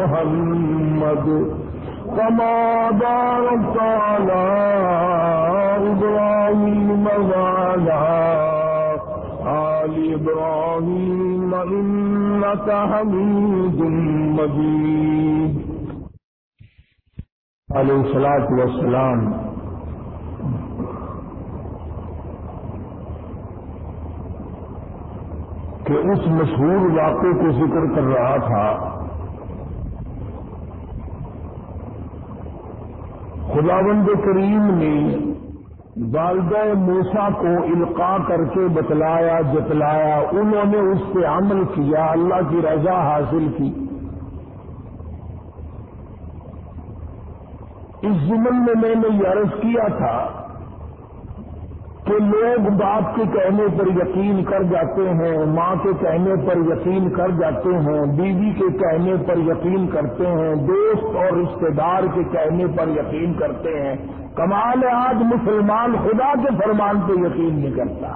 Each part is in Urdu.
محمد كما باركت على إبراهيم وعلى آل إبراهيم إنك حميد مجيد. عليه الصلاة والسلام. کہ اس مشہور واقعے کو ذکر کر رہا تھا خداوند کریم نے والدہ موسا کو القاع کر کے بتلایا، جتلایا، انہوں نے اس پہ عمل کیا، اللہ کی رضا حاصل کی۔ اس زمن میں میں نے یہ عرض کیا تھا کہ لوگ باپ کے کہنے پر یقین کر جاتے ہیں، ماں کے کہنے پر یقین کر جاتے ہیں، بیوی کے کہنے پر یقین کرتے ہیں، دوست اور رشتے دار کے کہنے پر یقین کرتے ہیں۔ کمال آج مسلمان خدا کے فرمان پہ یقین نہیں کرتا۔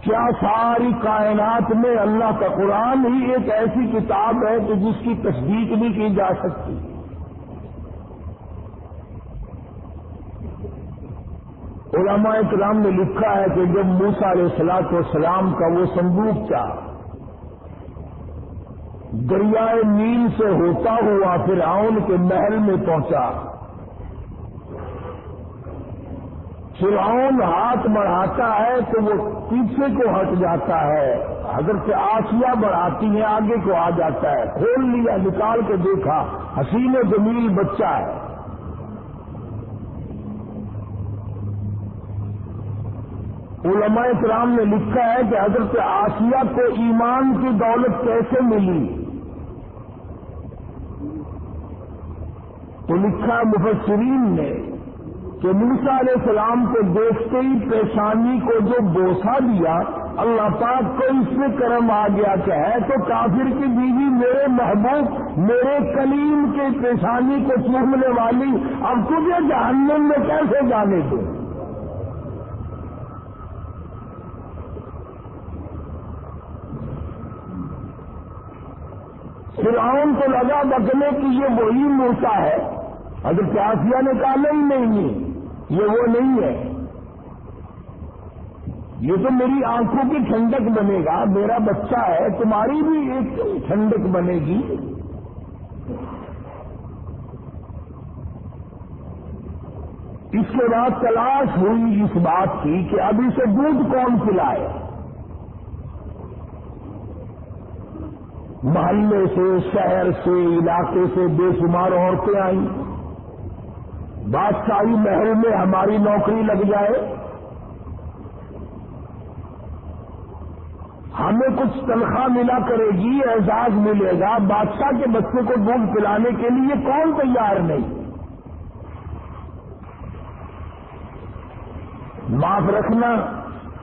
کیا ساری کائنات میں اللہ کا قرآن ہی ایک ایسی کتاب ہے کہ جس کی تصدیق بھی کی جا سکتی؟ علماء کرام نے لکھا ہے کہ جب موسا علیہ السلاط والسلام کا وہ صندوق تھا، دریائے نیل سے ہوتا ہوا پھر آؤن کے محل میں پہنچا۔ فرعون ہاتھ بڑھاتا ہے تو وہ پیچھے کو ہٹ جاتا ہے۔ حضرت آسیا بڑھاتی ہیں، آگے کو آ جاتا ہے۔ کھول لیا، نکال کے دیکھا، حسین جمیل بچہ ہے۔ علماء کرام نے لکھا ہے کہ حضرت آسیہ کو ایمان کی دولت کیسے ملی؟ تو لکھا مفسرین نے کہ موسا علیہ السلام کو دیکھتے ہی پیشانی کو جو بوسا دیا، اللہ پاک کو اس سے کرم آ گیا کہ ہے تو کافر کی بیوی میرے محبوب، میرے کلیم کے پیشانی کو چومنے والی، اب تجھے جہنم میں کیسے جانے دوں؟ فرعون کو لگا بکنے کی یہ وہی موسا ہے۔ اگر پیاسیا نے کہا نہیں نہیں، یہ وہ نہیں ہے۔ یہ تو میری آنکھوں کی ٹھنڈک بنے گا، میرا بچہ ہے، تمہاری بھی ایک ٹھنڈک بنے گی۔ اس کے بعد تلاش ہوئی اس بات کی کہ اب اسے دودھ کون پلائے؟ محلے سے، شہر سے، علاقے سے بے شمار عورتیں آئیں۔ بادشاہی محل میں ہماری نوکری لگ جائے۔ ہمیں کچھ تنخواہ ملا کرے گی، اعزاز ملے گا۔ بادشاہ کے بچے کو دودھ پلانے کے لیے کون تیار نہیں؟ معاف رکھنا،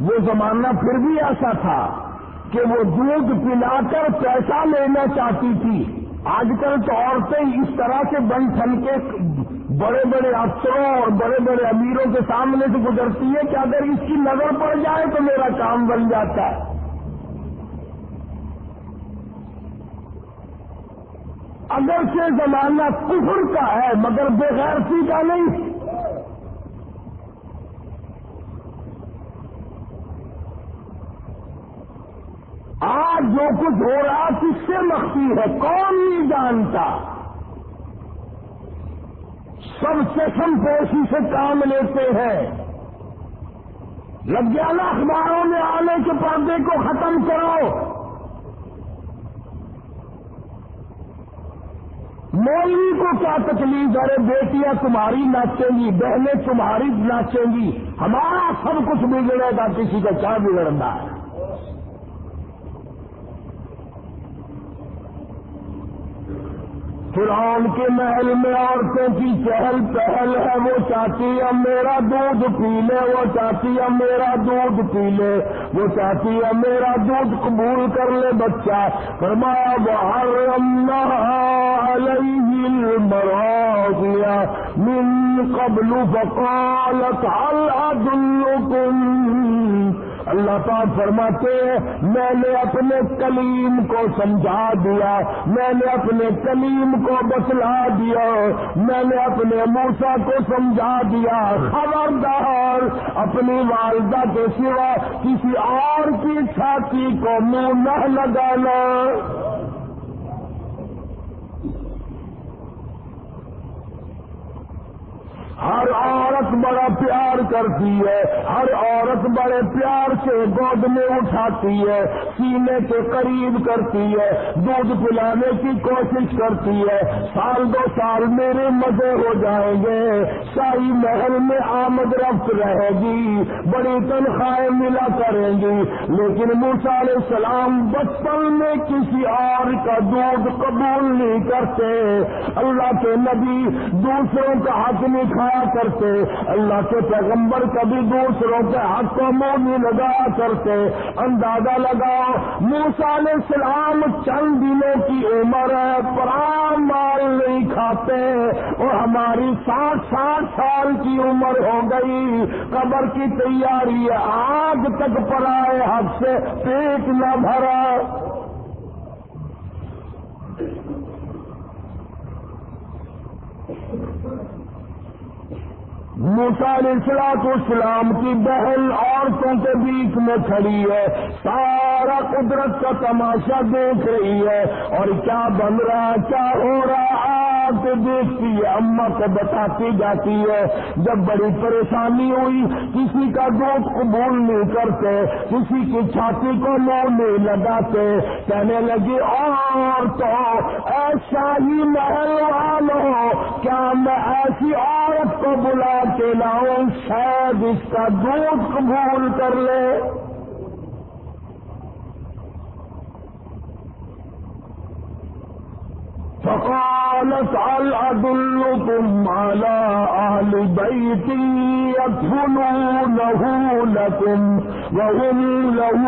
وہ زمانہ پھر بھی ایسا تھا۔ کہ وہ دودھ پلا کر پیسہ لینا چاہتی تھی۔ آج کل تو عورتیں اس طرح سے بن ٹھن کے بڑے بڑے افسروں اور بڑے بڑے امیروں کے سامنے سے گزرتی ہے کہ اگر اس کی نظر پڑ جائے تو میرا کام بن جاتا ہے۔ اگر سے زمانہ کفر کا ہے، مگر بغیرتی کا نہیں۔ آج جو کچھ ہو رہا کس سے مخفی ہے؟ کون نہیں جانتا؟ سب چشم پوشی سے کام لیتے ہیں۔ لگیانہ اخباروں میں آنے کے پردے کو ختم کرو۔ مولوی کو کیا تکلیف؟ ارے بیٹیاں تمہاری ناچیں گی، بہنیں تمہاری ناچیں گی۔ ہمارا سب کچھ بگڑے گا، کسی کا کیا بگڑنا ہے؟ فرعون کے محل میں عورتوں کی چہل پہل ہے، وہ چاہتی ہے میرا دودھ پی لے، وہ چاہتی ہے میرا دودھ پی لے، وہ چاہتی ہے میرا دودھ قبول کر لے بچہ۔ فرمایا باہر دیا من قبل فقالت هل ادلكم اللہ پاک فرماتے ہیں، میں نے اپنے کلیم کو سمجھا دیا، میں نے اپنے کلیم کو بتلا دیا، میں نے اپنے موسا کو سمجھا دیا، خبردار، اپنی والدہ کے سوا کسی اور کی چھاتی کو منہ نہ لگانا۔ ہر عورت بڑا پیار کرتی ہے، ہر عورت بڑے پیار سے گود میں اٹھاتی ہے، سینے کے قریب کرتی ہے، دودھ پلانے کی کوشش کرتی ہے۔ سال دو سال میرے مزے ہو جائیں گے شاہی محل میں آمد رفت رہے گی، بڑی تنخواہیں ملا کریں گی۔ لیکن موسا علیہ السلام بچپن میں کسی اور کا دودھ قبول نہیں کرتے۔ اللہ کے نبی دوسروں کا حق نہیں کھا کرتے، اللہ کے پیغمبر کبھی دوسروں کے حق کو منہ نہیں لگایا کرتے، اندازہ لگاؤ موسا علیہ السلام چند دنوں کی عمر ہے پرام مال نہیں کھاتے، اور ہماری ساٹھ ساٹھ سال کی عمر ہو گئی، قبر کی تیاری ہے آگ تک پڑائے حق سے پیٹ نہ بھرا۔ علیہ السلاط اسلام کی بہن عورتوں کے بیچ میں کھڑی ہے۔ سارا قدرت کا تماشا دیکھ رہی ہے۔ اور کیا بن رہا کیا ہو رہا آپ دیکھتی ہے اما کو بتاتی جاتی ہے۔ جب بڑی پریشانی ہوئی، کسی کا دودھ قبول نہیں کرتے، کسی کی چھاتی کو منہ نہیں لگاتے۔ کہنے لگی اور تو ایسا ہی محل والوں، کیا میں ایسی عورت کو بلا کے لاؤں شاید اس کا دودھ قبول کر لے۔ فقالت هل أدلكم على أهل بيتي يدفنونه لكم وهم له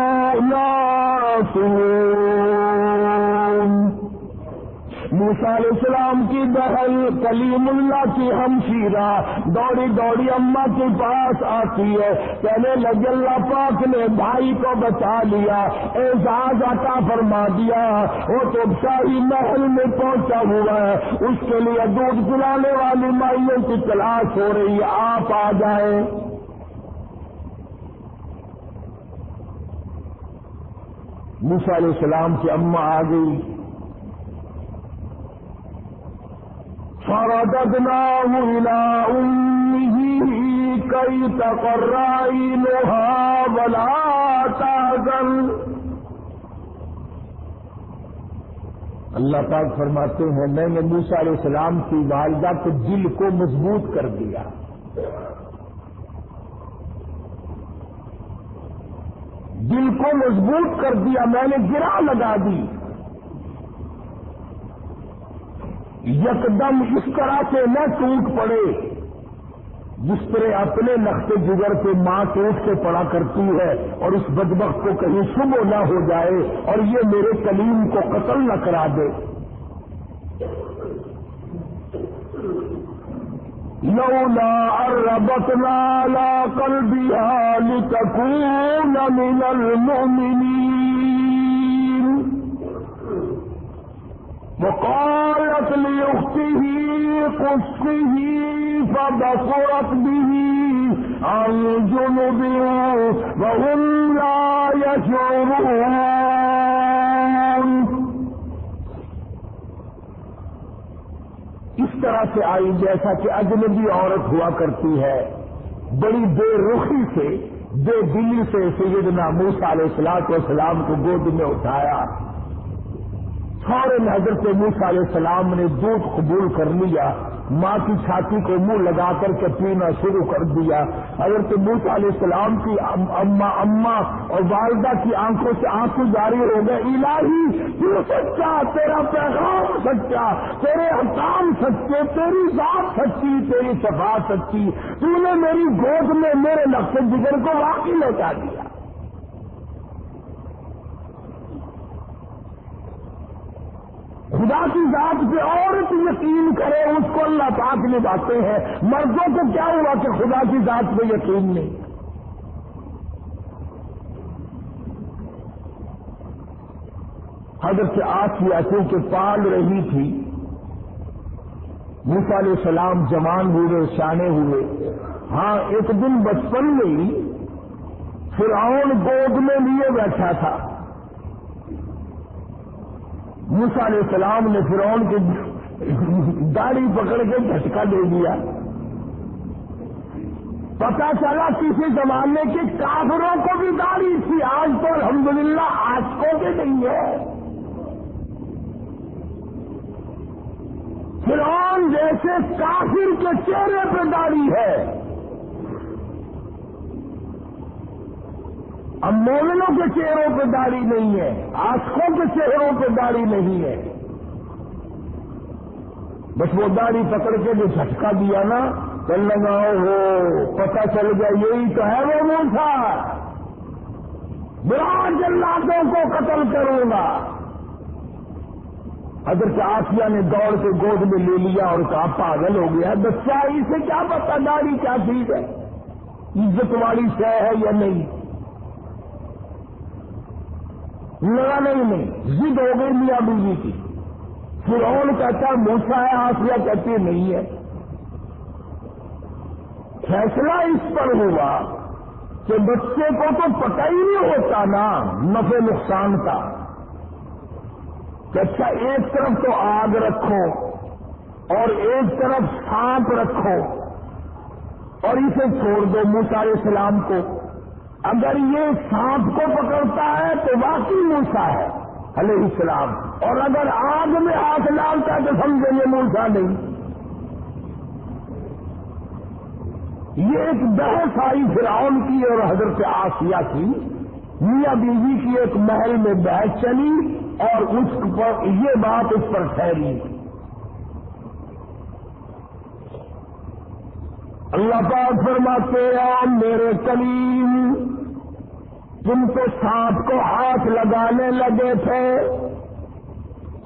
ناصرون۔ موسا علیہ السلام کی بہن کلیم اللہ کی ہمشیرہ، دوڑی دوڑی اما کے پاس آتی ہے۔ پہلے لگ اللہ پاک نے بھائی کو بچا لیا۔ اعزاز عطا فرما دیا۔ وہ تو شاہی محل میں پہنچا ہوا ہے۔ اس کے لیے دودھ پلانے والی مائیوں کی تلاش ہو رہی ہے۔ آپ آ جائیں۔ موسا علیہ السلام کی اما آ گئی۔ فرددناه إلى أمه كي تقر عينها ولا تحزن. اللہ پاک فرماتے ہیں، میں نے موسا علیہ السلام کی والدہ کے دل کو مضبوط کر دیا۔ دل کو مضبوط کر دیا، میں نے گرا لگا دی۔ یکدم اس طرح سے نہ ٹوٹ پڑے۔ جس طرح اپنے نقطے جگر پہ ماں ٹوٹ کے پڑا کرتی ہے اور اس بدبخت کو کہیں صبح نہ ہو جائے اور یہ میرے کلیم کو قتل نہ کرا دے۔ لولا اربتنا لا قلبها لتكون من المؤمنين وقالت لأخته قصه فبصرت به عن جنب وهم لا يشعرون. اس طرح سے آئی جیسا کہ اجنبی عورت ہوا کرتی ہے. بڑی بے رخی سے، بے دلی سے سیدنا موسا علیہ السلاط و کو گود میں اٹھایا. فوراً حضرت موسا علیہ السلام نے دودھ قبول کر لیا، ماں کی چھاتی کو منہ لگا کر کے پینا شروع کر دیا۔ اگر تو موسا علیہ السلام کی اما اما اور والدہ کی آنکھوں سے آنکھوں جاری ہو گئے۔ الہی، تو سچا، تیرا پیغام سچا، تیرے حکام سچے، تیری ذات سچی، تیری صفا سچی۔ تو نے میری گود میں میرے نقص جگر کو واقعی لوٹا دیا۔ خدا کی ذات پہ عورت یقین کرے، اس کو اللہ پاک نبھاتے ہیں۔ مردوں کو کیا ہوا کہ خدا کی ذات پہ یقین نہیں؟ حضرت آسیا کے پال رہی تھی موسا علیہ السلام جوان ہوئے، شانے ہوئے۔ ہاں ایک دن بچپن میں ہی فرعون گود میں لیے بیٹھا تھا۔ موسا علیہ السلام نے فرعون کی داڑھی پکڑ کے جھٹکا دے دیا۔ پتا چلا کسی زمانے کے کافروں کو بھی داڑھی تھی، آج تو الحمدللہ آج کو بھی نہیں ہے۔ فرعون جیسے کافر کے چہرے پہ داڑھی ہے۔ اب مومنوں کے چہروں پہ داڑھی نہیں ہے، آسکوں کے چہروں پہ داڑھی نہیں ہے۔ بس وہ داڑھی پکڑ کے جو جھٹکا دیا نا چل لگاؤ ہو پتا چل گیا، یہی تو ہے وہ موسا۔ برا جلاتوں کو قتل کروں گا۔ اگر آسیا نے دوڑ کے گود میں لے لیا اور کہا، پاگل ہو گیا بچہ اسے کیا پتا داڑھی کیا چیز ہے؟ عزت والی شہ ہے یا نہیں؟ لڑا نہیں نہیں ضد ہو گئی میاں بیوی کی۔ فرعون کہتا موسا ہے آسیا کہتی نہیں ہے۔ فیصلہ اس پر ہوا کہ بچے کو تو پتہ ہی نہیں ہوتا نا، نفع نقصان کا۔ کہ اچھا ایک طرف تو آگ رکھو اور ایک طرف سانپ رکھو اور اسے چھوڑ دو موسا علیہ السلام کو۔ اگر یہ سانپ کو پکڑتا ہے تو واقعی موسا ہے، علیہ السلام۔ اور اگر آگ میں ہاتھ ڈالتا ہے تو سمجھے یہ موسا نہیں۔ یہ ایک بحث آئی فرعون کی اور حضرت آسیہ کی۔ میاں بیوی کی ایک محل میں بحث چلی اور اس پر یہ بات اس پر ٹھہری۔ اللہ پاک فرماتے ہیں میرے کلیم جن کو سانپ کو ہاتھ لگانے لگے تھے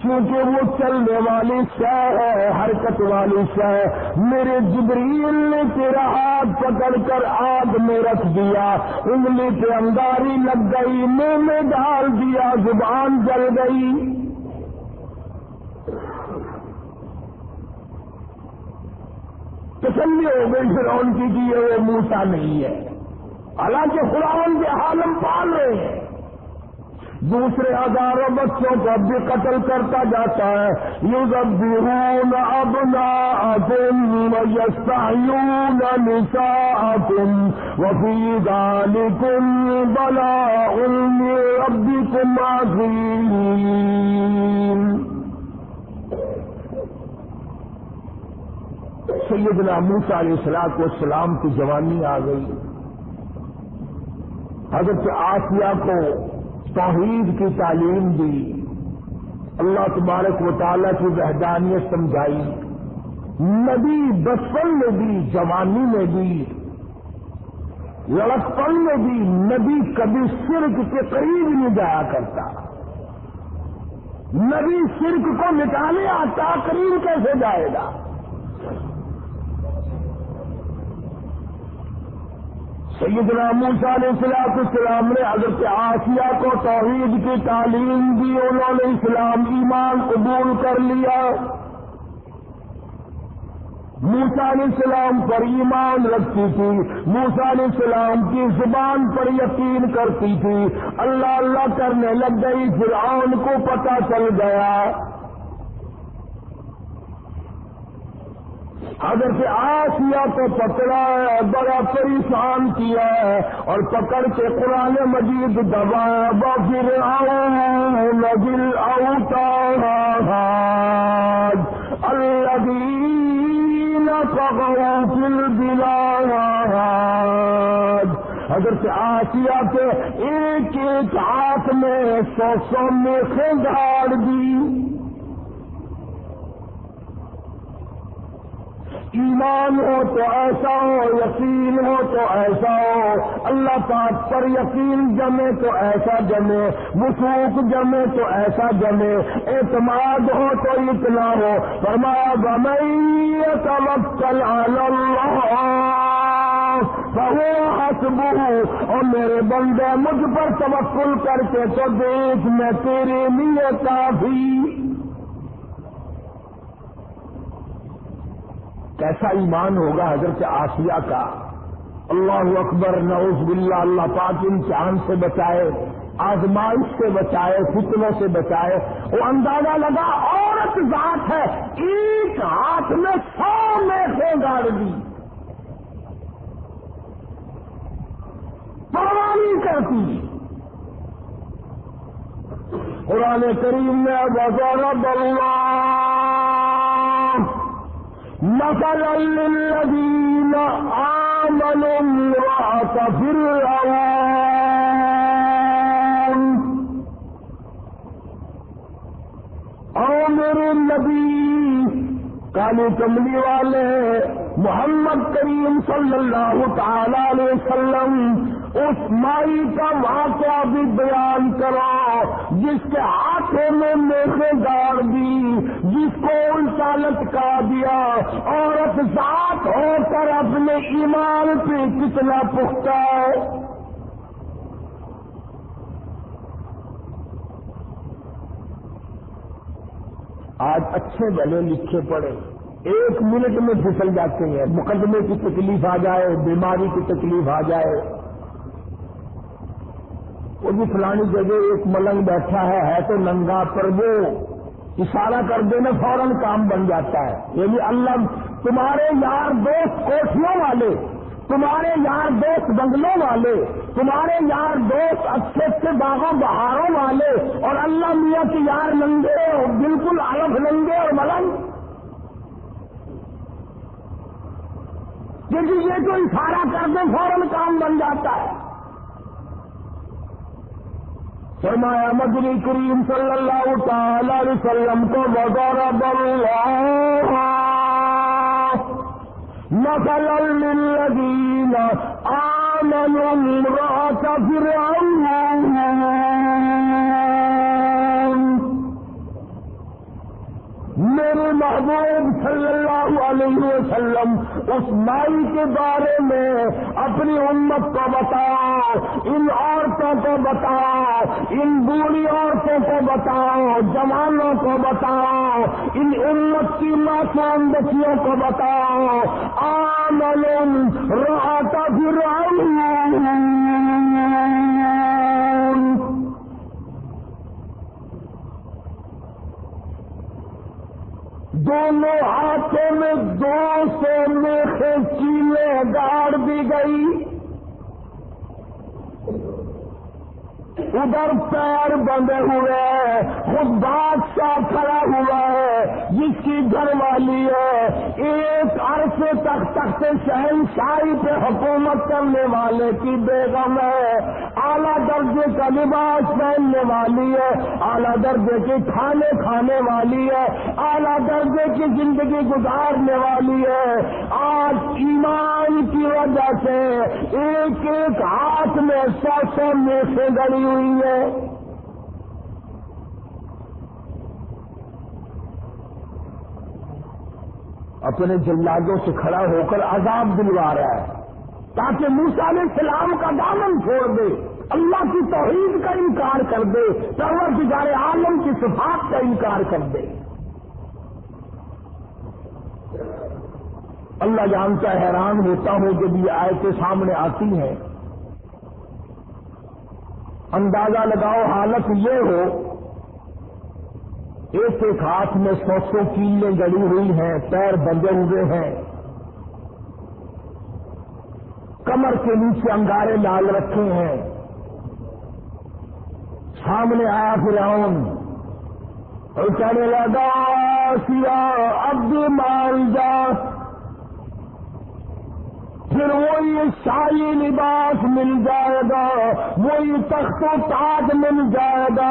کیونکہ وہ چلنے والی شہ ہے، حرکت والی شہ میرے جبریل نے تیرا ہاتھ پکڑ کر آگ میں رکھ دیا، انگلی پہ انگاری لگ گئی، منہ میں ڈال دیا، زبان جل گئی۔ تسلی ہو گئی پھر ان کی کہ وہ موسا نہیں ہے۔ حالانکہ خداون کے عالم پال رہے ہیں۔ دوسرے ہزاروں بچوں کو اب بھی قتل کرتا جاتا ہے۔ یو اب ابنا تم یستعیون نساءکم وفی ذالکم بلا علم ربکم عظیم سیدنا موسیٰ علیہ السلام کو سلام کی جوانی آ گئی۔ حضرت آسیہ کو توحید کی تعلیم دی، اللہ تبارک و تعالیٰ کی وحدانیت سمجھائی، نبی بچپن میں بھی، جوانی میں بھی، لڑکپن میں بھی نبی کبھی سرک کے قریب نہیں جایا کرتا۔ نبی سرک کو نکالے آتا، قریب کیسے جائے گا؟ سیدنا موسا علیہ السلام السلام نے حضرت آسیہ کو توحید کی تعلیم دی، انہوں نے اسلام ایمان قبول کر لیا۔ موسا علیہ السلام پر ایمان رکھتی تھی موسا علیہ السلام کی زبان پر یقین کرتی تھی۔ اللہ اللہ کرنے لگ گئی، فرعون کو پتہ چل گیا۔ حضرت آسیا کو پکڑا ہے، بڑا پریشان کیا ہے اور پکڑ کے قرآن مجید دبایا پھر آؤ نگل اوتا اللہ بلاد حضرت آسیہ کے ایک ایک ہاتھ میں سو سو میخیں گاڑ دی۔ ایمان ہو تو ایسا ہو، یقین ہو تو ایسا ہو۔ اللہ پاک پر یقین جمے تو ایسا جمے وسوخ جمے تو ایسا جمے۔ اعتماد ہو تو اتنا ہو۔ فرمایا گمئی اللہ بہو حسب اور میرے بندے، مجھ پر توکل کر کے تو دیکھ، میں تیرے لیے کافی کیسا ایمان ہوگا حضرت آسیہ کا؟ اللہ اکبر نوز باللہ، اللہ پاک امتحان سے بچائے، آزمائش سے بچائے، فتنوں سے بچائے۔ وہ اندازہ لگا، عورت ذات ہے، ایک ہاتھ میں سو میں گاڑ دی۔ پروانی کرتی۔ قرآن کریم میں وزارت اللہ مثل للذين آمنوا امرأة فرعون. او میرے نبی کالی والے، محمد کریم صلی اللہ تعالی علیہ وسلم اس مائی کا واقعہ بھی بیان کرو، جس کے ہاتھوں میں میخے گاڑ دی، جس کو الٹا لٹکا دیا، عورت ذات ہو کر اپنے ایمان پہ کتنا پختہ آج اچھے بھلے لکھے پڑے۔ ایک منٹ میں پھسل جاتے ہیں، مقدمے کی تکلیف آ جائے، بیماری کی تکلیف آ جائے۔ وہ بھی جی فلانی جگہ ایک ملنگ بیٹھا ہے ہے تو ننگا پر وہ۔ اشارہ کر دینا فوراً کام بن جاتا ہے۔ یہ بھی اللہ، تمہارے یار دوست کوٹھیوں والے، تمہارے یار دوست بنگلوں والے، تمہارے یار دوست اچھے اچھے باغوں، بہاروں والے، اور اللہ میاں کے یار ننگے اور بالکل الگ ننگے اور ملنگ۔ کیونکہ یہ تو اشارہ کر دیں فوراً کام بن جاتا ہے۔ فرمایا مدنی کریم صلی اللہ تعالی علیہ وسلم کو وضرب اللہ مثلا للذین آمنوا امرأة فرعون. میرے محبوب صلی اللہ علیہ وسلم اس مائی کے بارے میں اپنی امت کو بتاؤ ان عورتوں کو بتاؤ ان بوڑھی عورتوں کو بتاؤ جوانوں کو بتاؤ ان امت کی معصوم بچیوں کو بتاؤ آمن رہتا پھر دونوں ہاتھوں میں دو سو میخے چیلے گاڑ دی گئی۔ ادھر پیر بندے ہوئے، خود بادشاہ کھڑا ہوا ہے، جس کی گھر والی ہے۔ ایک عرصے تک تخت شہنشاہی پہ حکومت کرنے والے کی بیگم ہے۔ اعلیٰ درجے کا لباس پہننے والی ہے، اعلیٰ درجے کے کھانے کھانے والی ہے، اعلیٰ درجے کی زندگی گزارنے والی ہے۔ آج ایمان کی وجہ سے ایک ایک ہاتھ میں سو سو میں سے گڑی ہوئی ہے۔ اپنے جلادوں سے کھڑا ہو کر عذاب دلوا رہا ہے۔ تاکہ موسا علیہ السلام کا دامن چھوڑ دے، اللہ کی توحید کا انکار کر دے سرور گزارے عالم کی صفات کا انکار کر دے۔ اللہ جانتا حیران ہوتا ہوں جب یہ آئے کے سامنے آتی ہیں۔ اندازہ لگاؤ حالت یہ ہو، ایک ایک ہاتھ میں سو سو کیلیں گڑی ہوئی ہیں، پیر بندے ہوئے ہیں۔ کمر کے نیچے انگارے لال رکھے ہیں۔ سامنے آیا فرعون۔ اور کہنے لگا سیا اب بھی مال جا پھر وہی شاہی لباس مل جائے گا، وہی تخت و تاج مل جائے گا،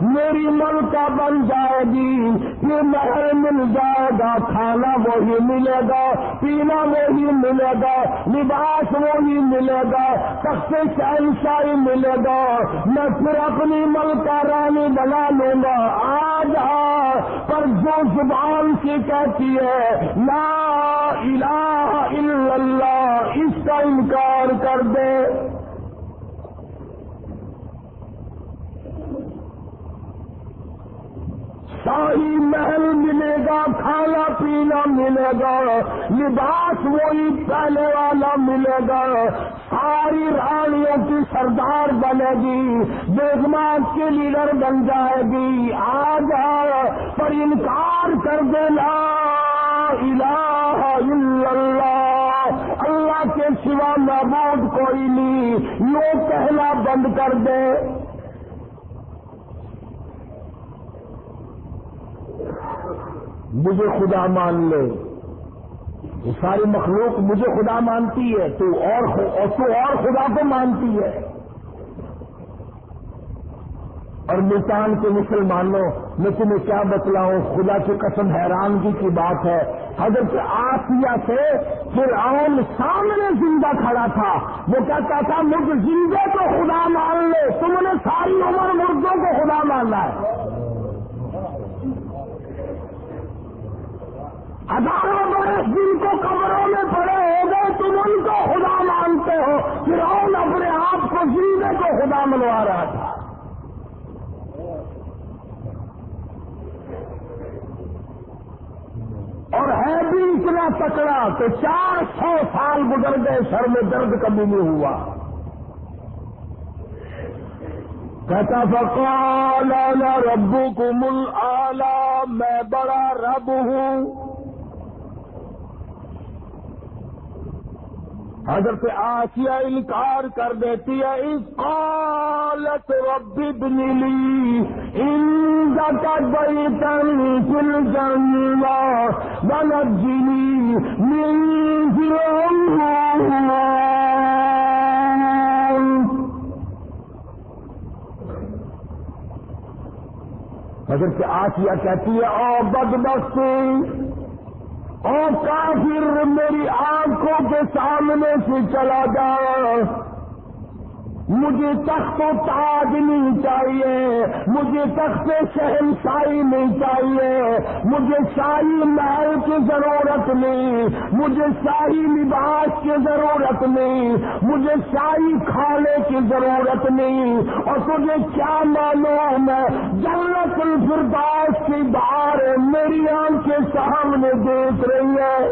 میری ملکہ بن جائے گی، پھر محل مل جائے گا، کھانا وہی ملے گا، پینا وہی ملے گا، لباس وہی ملے گا، تخت شہنشاہی ملے گا، میں پھر اپنی ملکہ رانی بنا لوں گا آج پر جو زبان سے کہتی ہے، لا الہ الا اللہ، اس کا انکار کر دے۔ شاہی محل ملے گا، کھانا پینا ملے گا، لباس وہی پہلے والا ملے گا۔ ساری رانیوں کی سردار بنے گی۔ بیگمات کی لیڈر بن جائے گی۔ آ جا پر انکار کر دینا الہ الا اللہ۔ اللہ کے سوا معبود کوئی نہیں۔ یوں کہنا بند کر دے۔ مجھے خدا مان لے۔ یہ ساری مخلوق مجھے خدا مانتی ہے، تو اور تو اور خدا کو مانتی ہے۔ اور ملتان کے مسلمانوں، میں تمہیں کیا بتلاؤں، خدا کی قسم حیرانگی کی بات ہے۔ حضرت آسیہ سے پھر سامنے زندہ کھڑا تھا۔ وہ کہتا تھا، مجھ زندے کو خدا مان لے، تم نے ساری عمر مردوں کو خدا ماننا ہے۔ ہزاروں برس جن کو قبروں میں پڑے ہو گئے، تم ان کو خدا مانتے ہو۔ پھر اپنے آپ کو زندے کو خدا منوا رہا تھا۔ اور ہے بھی اتنا تکڑا تو چار سو سال گزر گئے، سر میں درد کبھی نہیں ہوا۔ کہتا فقال ربكم الاعلى میں بڑا رب ہوں۔ حضرت آسیہ انکار کر دیتی ہے اس قالت رب ابن لی ان کا بئی تن فل جنگا ونجنی من فرعون حضرت آسیہ کہتی ہے، او بدبختی اور کافر میری آنکھوں کے سامنے سے چلا جاؤ۔ مجھے تخت و تاج نہیں چاہیے، مجھے تخت شہنشاہی نہیں چاہیے، مجھے شاہی محل کی ضرورت نہیں، مجھے شاہی لباس کی ضرورت نہیں، مجھے شاہی کھانے کی ضرورت نہیں۔ اور تجھے کیا معلوم ہے؟ جنت الفرداس کی بات بار میری آنکھ کے سامنے دیکھ رہی ہے۔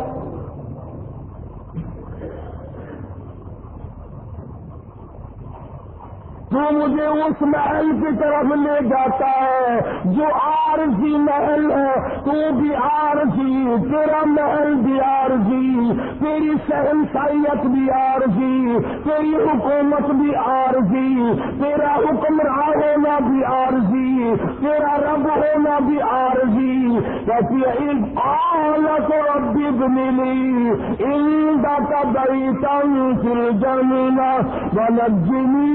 تو مجھے اس محل کی طرف لے جاتا ہے، جو آرزی محل ہے، تو بھی آرزی تیرا محل بھی آرزی تیری سہنسائیت بھی آرزی تیری حکومت بھی آرزی تیرا حکمراں ہونا بھی آرزی تیرا رب ہونا بھی آرزی کہتی ہے آلت رب ملی ان کا بئی تن پھر جمینا ونجنی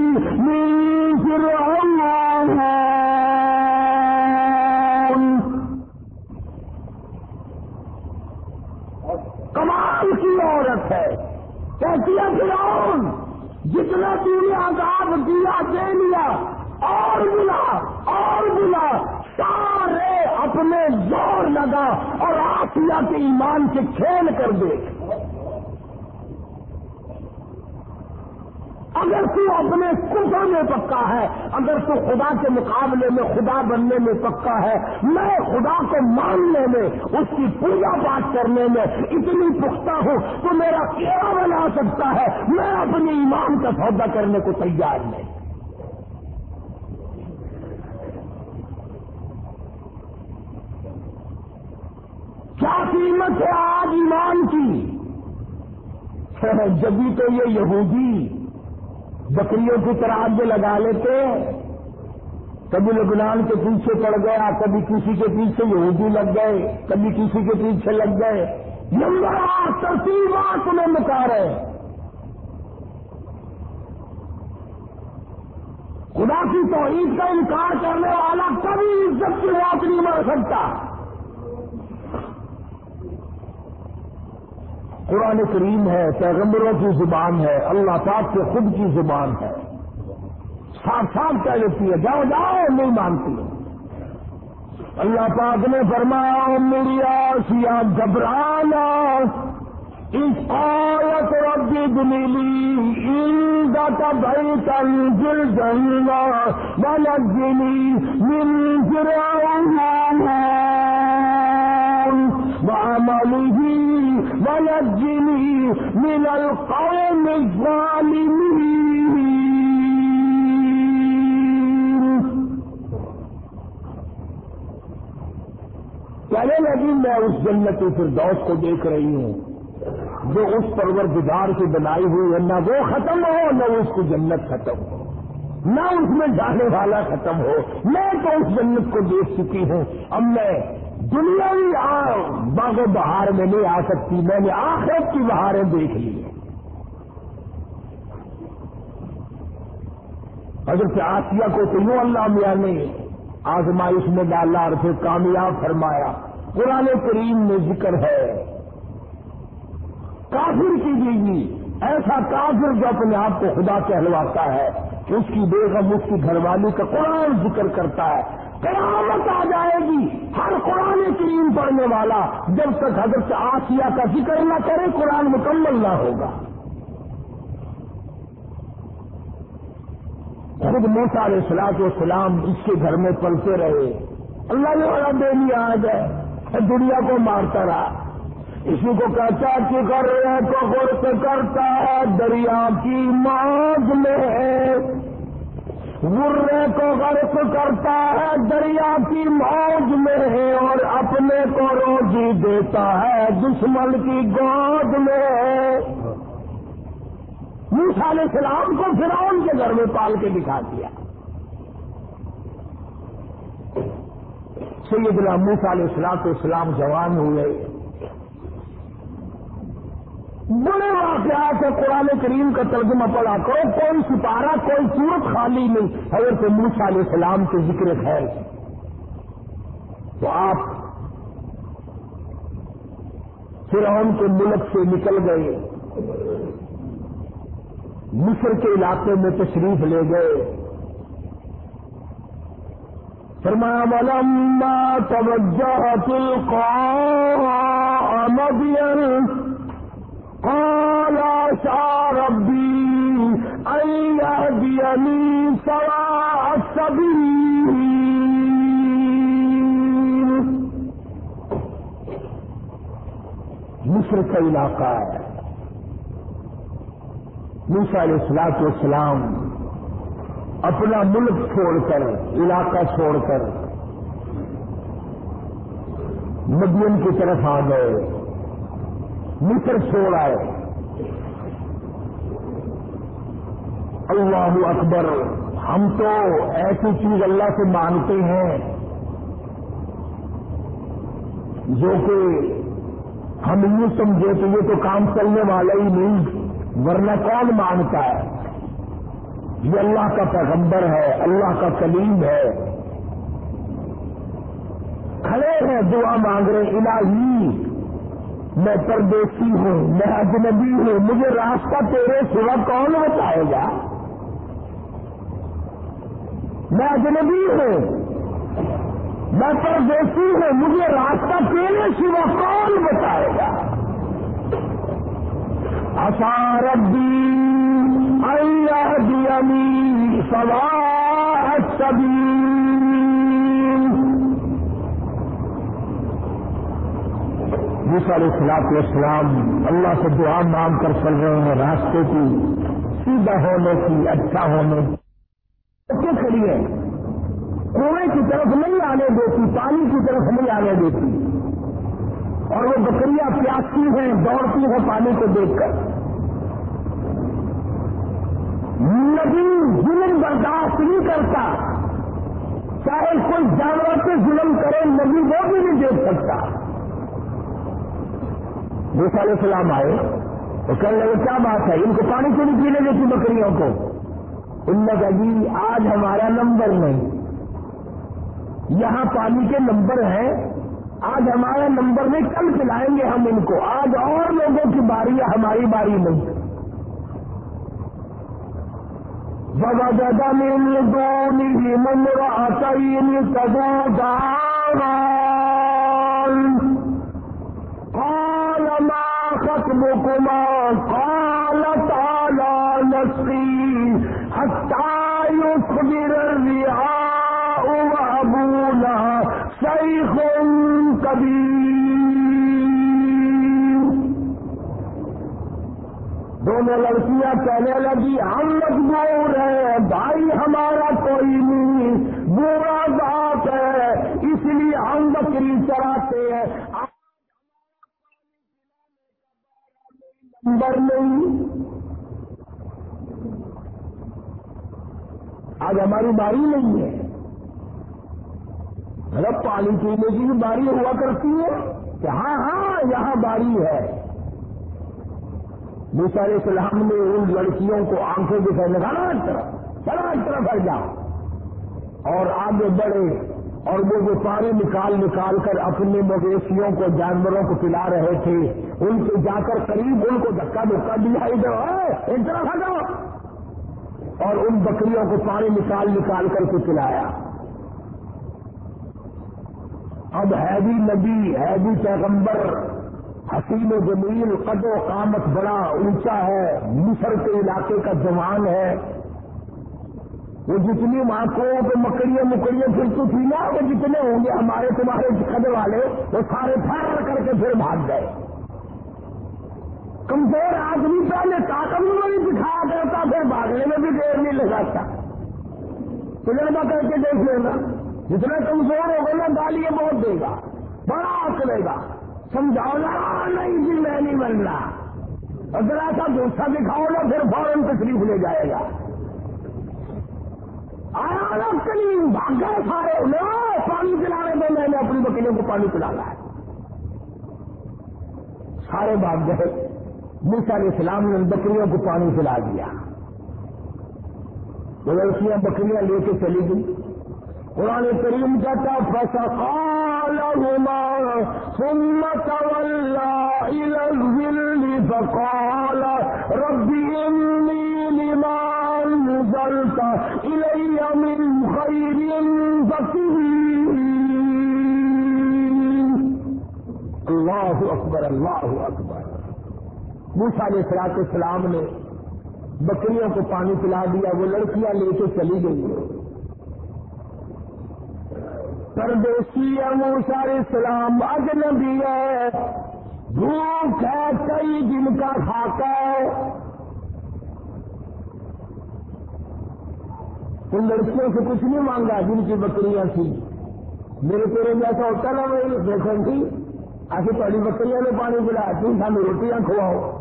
کمال کی عورت ہے۔ کہتی ہے فرعون، جتنا تم نے عذاب دیا دے لیا، اور ملا اور ملا سارے اپنے زور لگا اور آسیا کے ایمان سے کھیل کر دیکھ۔ اگر تو اپنے کفر میں پکا ہے، اگر تو خدا کے مقابلے میں خدا بننے میں پکا ہے، میں خدا کو ماننے میں، اس کی پوجا پاٹ کرنے میں اتنی پختہ ہوں تو میرا کیا بنا سکتا ہے، میں اپنی ایمان کا سودا کرنے کو تیار نہیں۔ کیا قیمت ہے آج ایمان کی؟ جبھی تو یہ یہودی بکریوں کی طرح آگے لگا لیتے، کبھی لبنان کے پیچھے پڑ گیا، کبھی کسی کے پیچھے یہودی لگ گئے، کبھی کسی کے پیچھے لگ گئے۔ نمبر آٹھ ترتیبات میں مکا رہے خدا کی توحید کا انکار کرنے والا کبھی عزت کی بات نہیں مر سکتا۔ قرآن کریم ہے، پیغمبروں کی زبان ہے، اللہ پاک کے خود کی زبان ہے۔ صاف صاف کہہ دیتی ہے، جاؤ جاؤ، نہیں مانتی۔ اللہ پاک نے فرمایا میری آسیا گھبرانا اس آیت ربی دلیلی ان کا بھائی تنزل جنگا ونجنی من فرعون۔ وعمله ونجني من القوم الظالمين. کہنے لگی میں اس جنت فردوس کو دیکھ رہی ہوں، جو اس پرور کی بنائی ہوئی ہے، نہ وہ ختم ہو، نہ اس کی جنت ختم ہو، نہ اس میں جانے والا ختم ہو۔ میں تو اس جنت کو دیکھ چکی ہوں۔ اب میں دنیاوی باغ و بہار میں نہیں آ سکتی، میں نے آخرت کی بہاریں دیکھ لی حضرت آسیہ کو تو یوں اللہ میاں نے آزمائش میں ڈالا اور پھر کامیاب فرمایا۔ قرآن کریم میں ذکر ہے۔ کافر کی بیوی، ایسا کافر جو اپنے آپ کو خدا کہلواتا ہے کہ اس کی بیگم، اس کی گھر والی کا قرآن ذکر کرتا ہے۔ قیامت آ جائے گی، ہر قرآن کریم پڑھنے والا جب تک حضرت آسیہ کا ذکر نہ کرے، قرآن مکمل نہ ہوگا۔ خود موسا علیہ السلام و سلام اس کے گھر میں پلتے رہے۔ اللہ نے بڑا دے لیا آ گئے دنیا کو مارتا رہا۔ اسی کو کہتا کہ کر رہے تو غرق کرتا ہے، دریا کی مانگ میں۔ ہے مرے کو غرق کرتا ہے، دریا کی موج میں اور اپنے کو روزی دیتا ہے دشمن کی گود میں۔ موسا علیہ السلام کو فرعون کے گھر میں پال کے دکھا دیا۔ سیدنا موسا علیہ السلام تو اسلام جوان ہوئے۔ بڑے واقعات ہے قرآن کریم کا ترجمہ پڑا کرو، کوئی سپارہ، کوئی صورت خالی نہیں۔ اگر تو موسا علیہ السلام کے ذکر خیر۔ تو آپ فرعون کے ملک سے نکل گئے۔ مصر کے علاقے میں تشریف لے گئے۔ فرمایا، ولما توجہ تلقاء مدین عسى ربي أن يهديني سواء السبيل مصر کا علاقہ ہے۔ موسا علیہ السلاط والسلام اپنا ملک چھوڑ کر، علاقہ چھوڑ کر مدین کی طرف آ گئے۔ مصر چھوڑ آئے۔ اللہ اکبر ہم تو ایسی چیز اللہ سے مانتے ہیں جو کہ ہم یوں سمجھے تو یہ تو کام چلنے والا ہی نہیں، ورنہ کون مانتا ہے؟ یہ اللہ کا پیغمبر ہے، اللہ کا کلیم ہے۔ کھڑے ہیں دعا مانگ رہے، الہی، میں پردیسی ہوں، میں اجنبی ہوں، مجھے راستہ تیرے سوا کون بتائے گا؟ میں اجنبی ہوں۔ میں پردیسی ہوں۔ مجھے راستہ تیرے سوا کون بتائے گا؟ اشاربی اللہ دینی سوا سبھی علیہ السلاط اسلام اللہ سے دعا مانگ کر چل رہے ہیں راستے کی۔ سیدھا ہونے کی اچھا ہونے کی۔ کھڑی ہے۔ کنویں کی طرف نہیں آنے دیتی، پانی کی طرف نہیں آنے دیتی۔ اور وہ بکریاں پیاسی ہیں، دوڑتی ہیں پانی کو دیکھ کر۔ ندی ظلم برداشت نہیں کرتا۔ چاہے کوئی جانور سے ظلم کرے ندی وہ بھی نہیں دیکھ سکتا۔ موسا علیہ السلام آئے تو کہنے لگے، کیا بات ہے؟ ان کو پانی کیوں نہیں پینے دیتی بکریوں کو؟ ان نے کہا جی آج ہمارا نمبر نہیں۔ یہاں پانی کے نمبر ہیں۔ آج ہمارا نمبر نہیں، کل پلائیں گے ہم ان کو۔ آج اور لوگوں کی باری ہے، ہماری باری نہیں۔ بابا دادا نے دو ممرا قال ما خطبكما؟ قال دونوں لڑکیاں کہنے لگی، ہم مجبور ہیں، بھائی ہمارا کوئی نہیں، برا بات ہے، اس لیے ہم بکری چراتے ہیں۔ نمبر نہیں۔ آج ہماری باری نہیں ہے۔ پانی پینے کی بھی باری ہوا کرتی ہے کہ ہاں ہاں یہاں باری ہے۔ موسر اسلام نے ان لڑکیوں کو آنکھوں دکھانے لگا نا طرف، چلا ایک طرف ہٹ جا اور آگے بڑھے اور وہ وہ پانی نکال نکال کر اپنے مویشیوں کو، جانوروں کو پلا رہے تھے، ان کو جا کر قریب ان کو دھکا دھکا دیا، ادھر ایک طرف ہٹو اور ان بکریوں کو پانی نکال نکال کر کے پلایا۔ اب ہے بھی نبی، ہے بھی پیغمبر حسین و جمیل قد و قامت بڑا اونچا ہے، مصر کے علاقے کا جوان ہے۔ وہ جتنی ماں پہ مکڑیاں مکڑیاں پھر تو تھی نا، وہ جتنے ہوں گے ہمارے، تمہارے قد والے، وہ سارے پھر کر کے پھر بھاگ گئے۔ کمزور آدمی پہلے طاقت میں نہیں دکھایا کرتا، پھر بھاگنے میں بھی دیر نہیں لگاتا تجربہ کر کے دیکھ لینا جتنا کمزور ہوگا نا، گالیاں بہت دے گا، بڑا اکڑے گا۔ سمجھاؤ نہیں جی میں نہیں بن رہا اگر ایسا دوسرا دکھاؤ نا، پھر فوراً تشریف لے جائے گا۔ آیا نا کلیم بھاگ گئے سارے۔ لو، پانی پلانے میں میں نے اپنی بکریوں کو پانی پلانا ہے۔ سارے بھاگ گئے۔ موسا علیہ السلام نے بکریوں کو پانی پلا دیا۔ بکریاں لے کے چلی گئی۔ قرآن کریم کہتا فسقالهما ثم تولى إلى الظل فقال رب إني لما أنزلت إلي من خير فقير اللہ اکبر اللہ اکبر۔ موسا علیہ السلاط السلام نے بکریوں کو پانی پلا دیا، وہ لڑکیاں لے کے چلی گئی پردیسی ہے موسا علیہ السلام اجنبی ہے۔ بھوک ہے کئی دن کا خاکہ ہے۔ ان لڑکیوں سے کچھ نہیں مانگا جن کی بکریاں تھیں۔ میرے پیرے میں ایسا ہوتا نا میری دیکھیں تھی آخر تاری بکریاں نے پانی پلایا تھی سامنے روٹیاں کھواؤ۔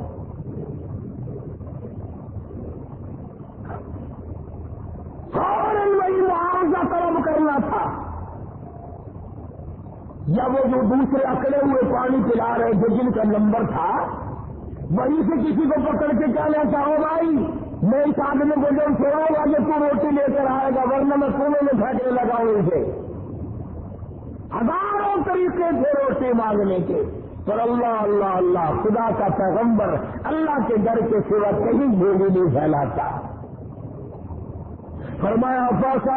فوراً وہی معاوضہ طلب کرنا تھا۔ یا وہ جو دوسرے اکڑے ہوئے پانی پلا رہے تھے، جن کا نمبر تھا، وہیں سے کسی کو پکڑ کے کہنا چاہو بھائی، میں اس آدمی کو جب چھوڑوں گا کہ تو روٹی لے کر آئے گا، ورنہ میں کنویں میں پھینکنے لگا ہوں اسے۔ ہزاروں طریقے تھے روٹی مانگنے کے۔ پر اللہ اللہ اللہ، خدا کا پیغمبر اللہ کے ڈر کے سوا کہیں گولی نہیں پھیلاتا۔ فرمایا فاسا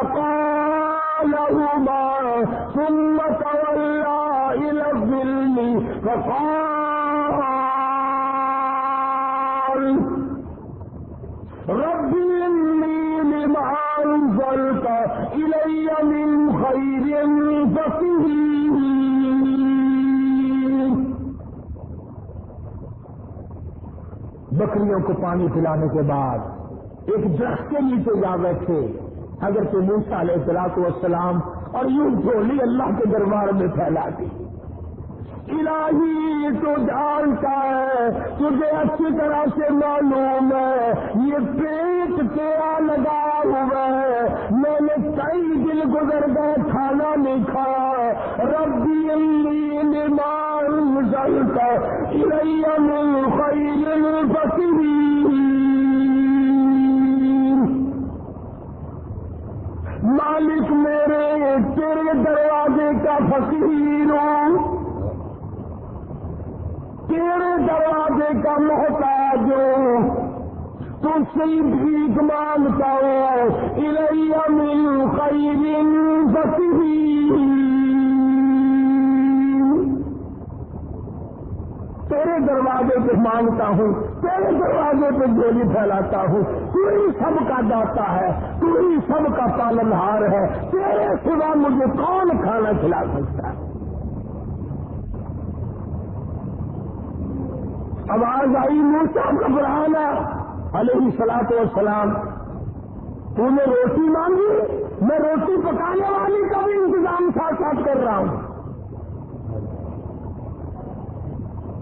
قالهما ثم تولى إلى الظل فقال رب إني لما أنزلت إلي من خير فقير بکریوں کو پانی پلانے کے بعد ایک درخت کے نیچے جا بیٹھے اگر موسا علیہ السلاط والسلام اور یوں جھولی اللہ کے دربار میں پھیلا دی الہی تو جانتا ہے، تجھے اچھی طرح سے معلوم ہے، یہ پیٹ کیا لگا ہوا ہے۔ میں نے کئی دن گزر گئے، کھانا نہیں کھایا۔ ربی علی نمان جلتا من خیر الفقیر مالک میرے، تیرے دروازے کا فقیر ہوں۔ تیرے دروازے کا محتاج ہوں۔ تو صحیح بھیک مانگتا ہوں من خیر فقیر۔ تیرے دروازے پہ مانگتا ہوں تیرے دروازے پہ گولی پھیلاتا ہوں۔ تو ہی سب کا داتا ہے تو ہی سب کا پالن ہار ہے۔ تیرے سوا مجھے کون کھانا کھلا سکتا ہے؟ آواز آئی موسا گھبرانا۔ علیہ سلاط و سلام تو نے روٹی مانگی، میں روٹی پکانے والی کا بھی انتظام ساتھ ساتھ کر رہا ہوں۔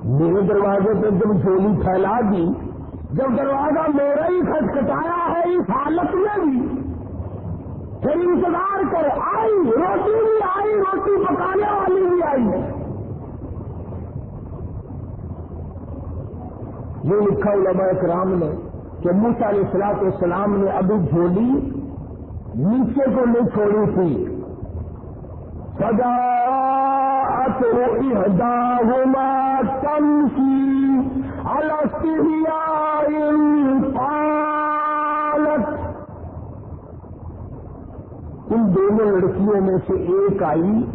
میرے دروازے پہ جب چولی پھیلا دی۔ جب دروازہ میرا ہی کھٹکھٹایا ہے، اس حالت میں بھی۔ پھر انتظار کر آئی، روٹی بھی آئی، روٹی پکانے والی بھی آئی۔ ہے یہ لکھا علماء کرام نے کہ موسا علیہ السلاط السلام نے ابھی جھولی نیچے کو نہیں چھوڑی تھی۔ سجا إحداهما تمشي على استهياء قالت ان دونوں لڑکیوں میں سے ایک آئی،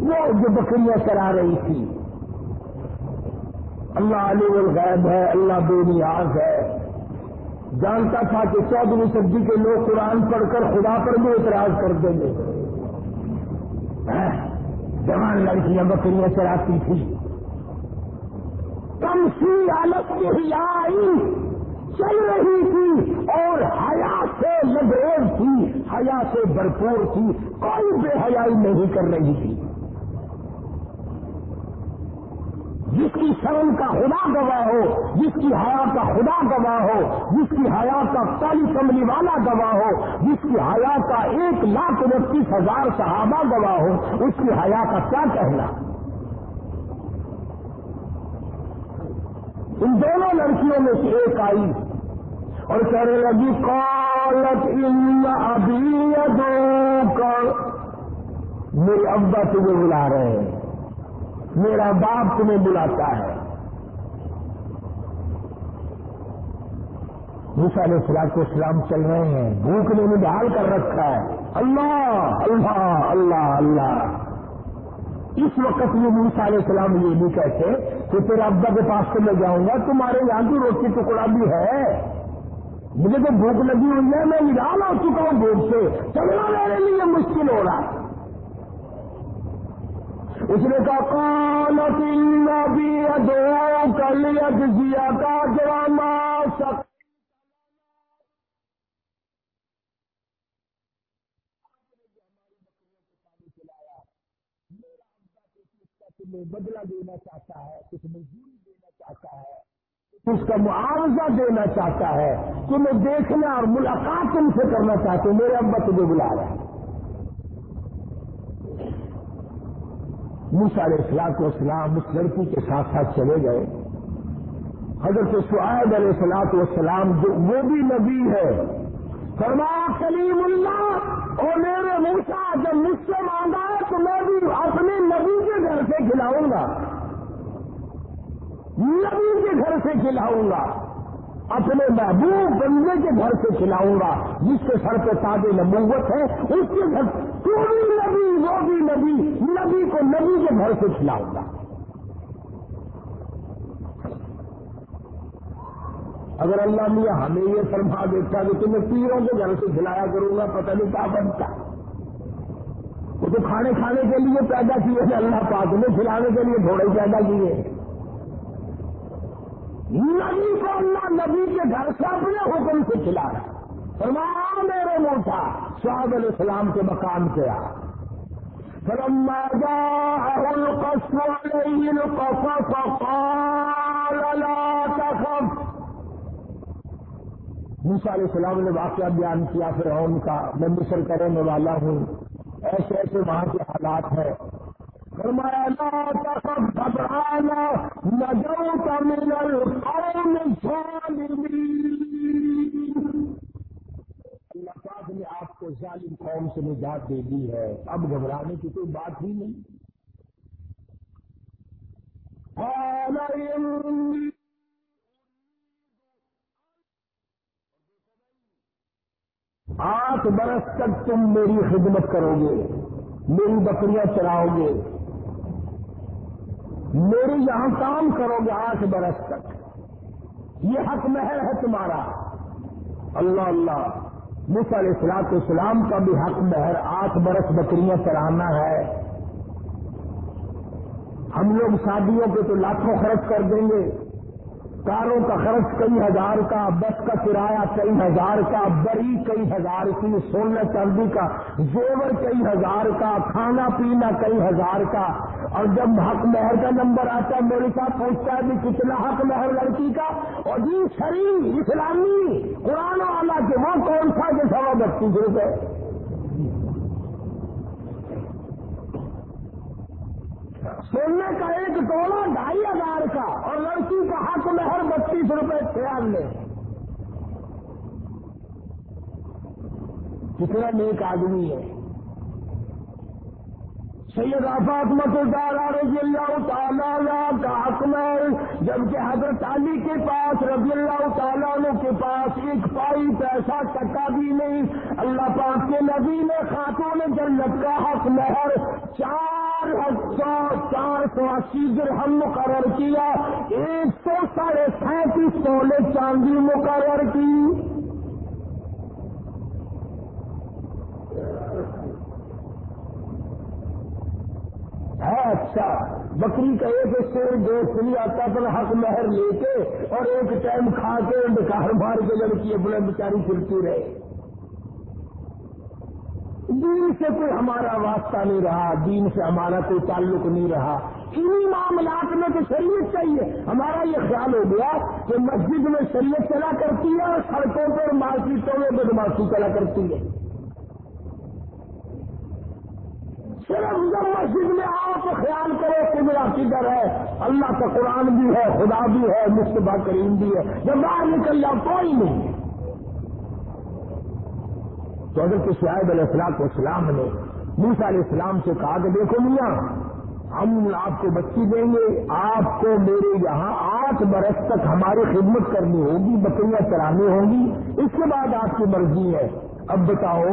وہ جو بکریاں کرا رہی تھی۔ اللہ علی الغیب ہے، اللہ بے نیاز ہے۔ جانتا تھا کہ چودہویں صدی کے لوگ قرآن پڑھ کر خدا پر بھی اعتراض کر دیں گے۔ جوان لڑکیاں بکریاں چراتی تھی کم سی حالت کی ہی آئی، چل رہی تھی اور حیا سے لبریز تھی حیا سے بھرپور تھی، کوئی بے حیائی نہیں کر رہی تھی۔ جس کی شرم کا خدا گواہ ہو، جس کی حیا کا خدا گواہ ہو، جس کی حیا کا کالی کملی والا گواہ ہو، جس کی حیا کا ایک لاکھ انتیس ہزار صحابہ گواہ ہو، اس کی حیا کا کیا کہنا؟ ان دونوں لڑکیوں میں سے ایک آئی اور کہنے لگی کالت ان ابھی دو میرے ابا تجھے بلا رہے ہیں۔ میرا باپ تمہیں بلاتا ہے۔ علیہ السلام کو اسلام چل رہے ہیں۔ بھوک نے انہیں ڈال کر رکھا ہے۔ اللہ اللہ اللہ اللہ۔ اس وقت میں موسا علیہ السلام یہ نہیں کہتے کہ تیرا ابا کے پاس سے میں جاؤں گا، تمہارے یہاں کی روٹی ٹکڑا بھی ہے۔ مجھے تو بھوک لگی ہوئی ہے، میں نکال ہو چکا ہوں بھوک سے۔ چلنا میرے لیے مشکل ہو رہا۔ ہے اس نے کہا کون بھی دو کل جیا کا ڈرامہ سک بدلا دینا چاہتا ہے کچھ مزدوری دینا چاہتا ہے اس کا معاوضہ دینا چاہتا ہے تمہیں دیکھنا اور ملاقات تم سے کرنا چاہتے میرے ابا تجھے بلا رہا ہے موسا علیہ السلام کو اسلام اس لڑکی کے ساتھ ساتھ چلے گئے۔ حضرت سعید علیہ السلام والسلام جو وہ بھی نبی ہے۔ فرما، کلیم اللہ اور میرے موسا جب مجھ سے مانگا ہے تو میں بھی اپنے نبی کے گھر سے کھلاؤں گا۔ نبی کے گھر سے کھلاؤں گا۔ اپنے محبوب بندے کے گھر سے کھلاؤں گا، جس کے سر پہ تاج نبوت ہے، اس کے گھر تو بھی نبی، وہ بھی نبی نبی کو نبی کے گھر سے کھلاؤں گا۔ اگر اللہ میاں ہمیں یہ فرما دیتا کہ تمہیں پیروں کے گھر سے کھلایا کروں گا، پتہ نہیں کیا بنتا۔ وہ تو کھانے کھانے کے لیے پیدا کیے تھے اللہ پاک نے کھلانے کے لیے گھوڑے پیدا کیے نبی کو اللہ نبی کے گھر سے اپنے حکم سے کھلا رہا فرمایا میرے موٹا شاہد علیہ السلام کے مقام سے آ۔ فلما جاءه القصر عليه القصص قال، لا تخف. موسا علیہ السلام نے واقعہ بیان کیا پھر کا، میں مصر کرنے والا ہوں۔ ایسے ایسے وہاں کے حالات ہیں۔ فرمایا، لا تخف گھبرانا نجوت من القوم الظالمين اللہ پاک نے آپ کو ظالم قوم قوم سے نجات دے دی ہے۔ اب گھبرانے کی کوئی بات ہی نہیں۔ آٹھ برس تک تم میری خدمت کرو گے، میری بکریاں چراؤ گے۔ میرے یہاں کام کرو گے آٹھ برس تک۔ یہ حق مہر ہے تمہارا۔ اللہ اللہ علیہ السلاط اسلام کا بھی حق مہر آٹھ برس بکریاں چرانا ہے۔ ہم لوگ شادیوں کے تو لاکھوں خرچ کر دیں گے۔ کاروں کا خرچ کئی ہزار کا، بس کا کرایہ کئی ہزار کا، بری کئی ہزار کی، سونے چاندی کا، زیور کئی ہزار کا، کھانا پینا کئی ہزار کا۔ اور جب حق مہر کا نمبر آتا ہے میرے ساتھ پوچھتا ہے بھی کتنا حق مہر لڑکی کا؟ اور جی شریف اسلامی قرآن والا کے وہ کون سا جو سوا بتیس روپے سونے کا ایک ٹولا ڈھائی ہزار کا اور لڑکی کا حق میں ہر بتیس روپے خیال لے۔ کتنا نیک آدمی ہے۔ سید فاطمت رضی اللہ تعالیٰ کا حکمر جبکہ حضرت علی کے پاس رضی اللہ تعالیٰ کے پاس ایک پائی پیسہ ٹکا بھی نہیں، اللہ پاک کے نبی نے خاتون جنت کا حق مہر چار سو چار سو اسی درہم مقرر کیا، ایک سو ساڑھے سینتیس سولے چاندی مقرر کی۔ ہے اچھا بکری کا ایک سے دوست نہیں آتا پر حق مہر لے کے اور ایک ٹائم کھا کے ڈکار مار کے لڑکی اپنے بیچاری پھرتی رہے۔ دین سے کوئی ہمارا واسطہ نہیں رہا، دین سے ہمارا کوئی تعلق نہیں رہا۔ انہیں معاملات میں تو شریعت چاہیے۔ ہمارا یہ خیال ہو گیا کہ مسجد میں شریعت چلا کرتی ہے اور سڑکوں پر مارکیٹوں میں بدماشی چلا کرتی ہے۔ صرف جب مسجد میں آؤ تو خیال کرو کہ میرا فکر ہے، اللہ کا قرآن بھی ہے، خدا بھی ہے، مصطفیٰ کریم بھی ہے، جب باہر نکل جاؤ، کوئی نہیں۔ تو اگر کسی علیہ السلام اسلام نے موسا علیہ السلام سے کہا کہ دیکھو میاں، ہم آپ کو بچی دیں گے، آپ کو میرے یہاں آٹھ برس تک ہماری خدمت کرنی ہوگی، بکریاں چرانی ہوں گی، اس کے بعد آپ کی مرضی ہے۔ اب بتاؤ